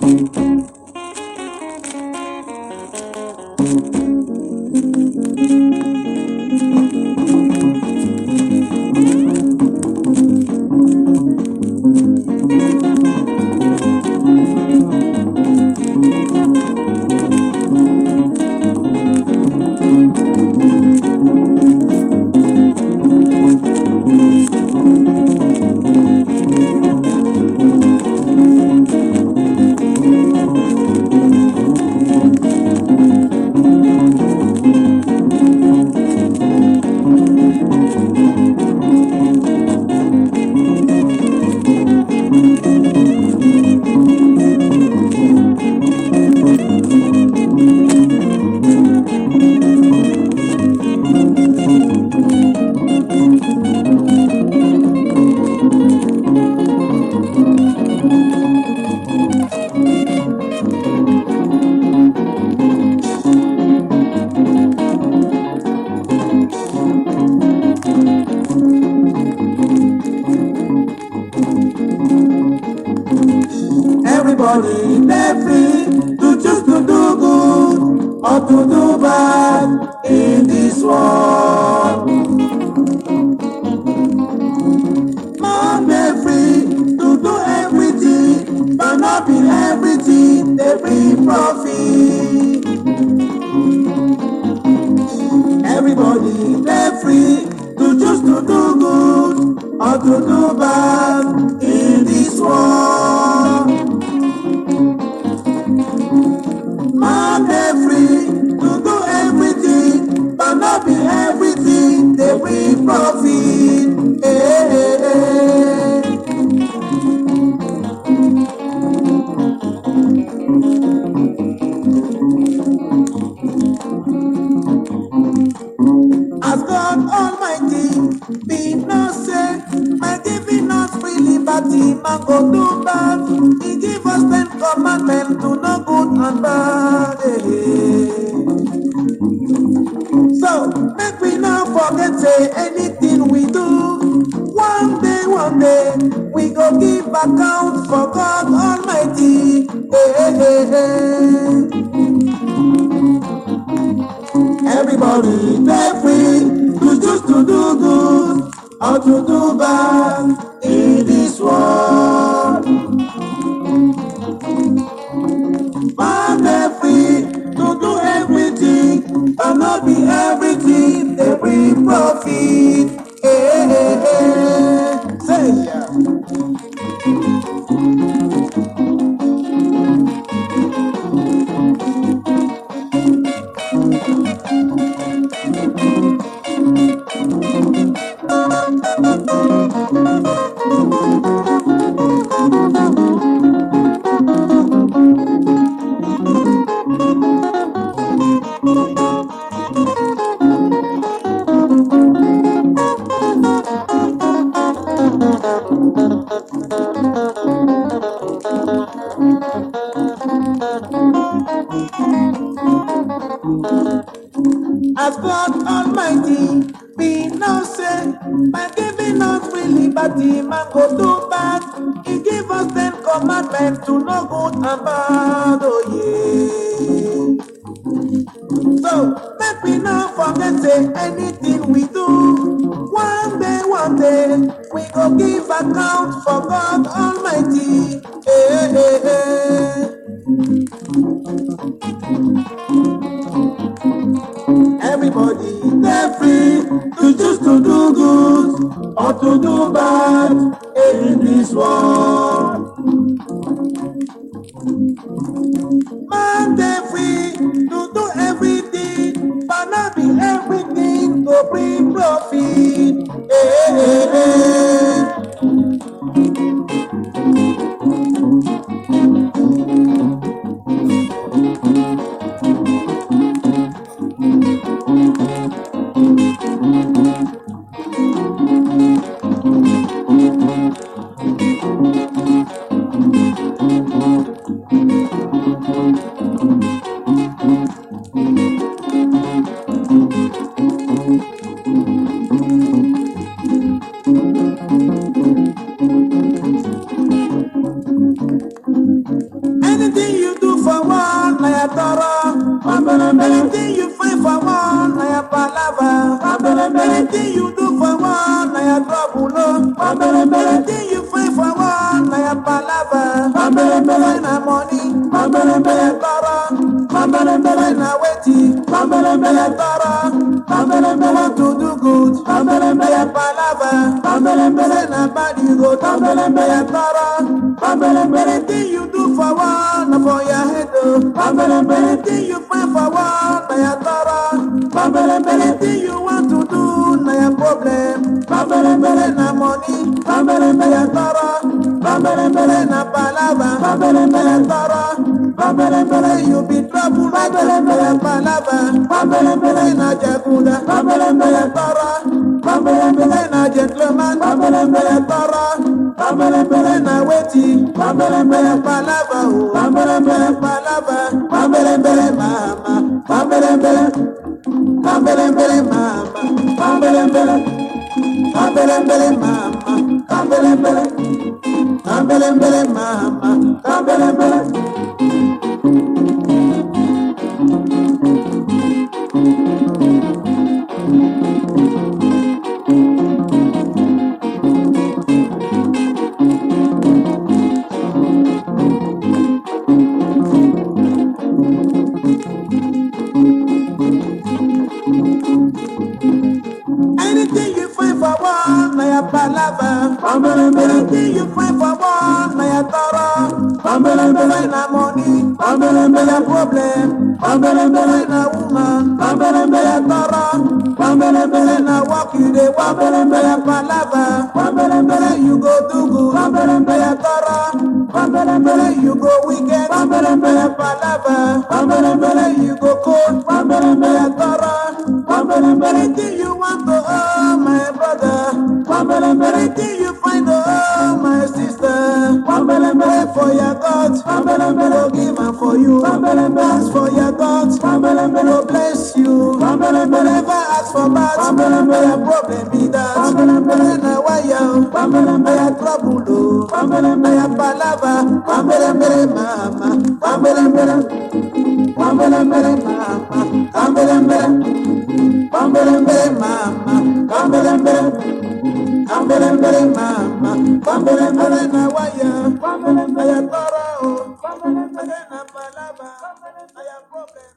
Música Everybody dey free to choose to do good or to do bad in this world. Man dey free to do everything, but not be everything bring profit. Everybody dey free to choose to do good or to do bad in this world. But not be everything dey bring profit. Eh, eh, eh. As God Almighty be no say, my giving us free liberty, man go do bad. He give us ten commandments to know good and bad. eh. Make we not forget say anything we do. One day, one day, we go give account for God Almighty. Eh, eh, eh. Everybody dey free to choose to do good or to do bad in this world. Everything dey bring profit. Eh, eh, eh. Say yeah. As God Almighty be no say, by giving us free liberty, man go do bad. He give us ten commandments to know good and bad. Oh yeah. So make we not forget say anything we do. One go give account for God Almighty. Eh, eh, eh. Everybody dey free to choose to do good or to do bad in this world. thing you do for one, na your trouble, oh. One very thing you free for one, na your palava. One very very na money, one very very tara. One very very na waiting, one very very tara. One very very to do good, one very very palava. One very very na body go. one very very tara. One very very thing you do for one, na for your head. One very very thing you pray for one, na your tara. One very very thing you want to do problem. Bambelembele na money, bambelembele toro. Bambelembele na palava, bambelembele toro. Bambelembele you be trouble, bambelembele palava. Bambelembele na jagunda, bambelembele toro. Bambelembele na gentleman, bambelembele toro. Bambelembele na weti, bambelembele palava, oh. Bambelembele palava, bambelembele mama, bambelembele, bambelembele mama, bambelembele, bambelembele mama, bambelembele, bambelembele mama, bambelembele. One, na your palava. Anything you find for one, na your toro. Money, bambelembele problem. Bambelembele na woman, bambelembele toro. Bambelembele na work you dey, bambelembele palava. Bambelembele you go do good, bambelembele toro. Bambelembele you go weekend, bambelembele palava. Bambelembele you go cold, bambelembele toro. Bambelembele anything you want to anything you find oh my sister. Bambelembele for your God, bambelembele go give am for you. Bambelembele ask for your God, bambelembele go bless you. Bambelembele never ask for bad, bambelembele your problem be that. Bambelembele na wire, bambelembele your trouble oh. Bambelembele your palava, bambelembele mama, bambelembele, bambelembele mama, bambelembele. Bambelembele mama, bambelembele, bambelembele mama, bambelembele na waya, bambelembele toro, bambelembele na palava, na ya problem.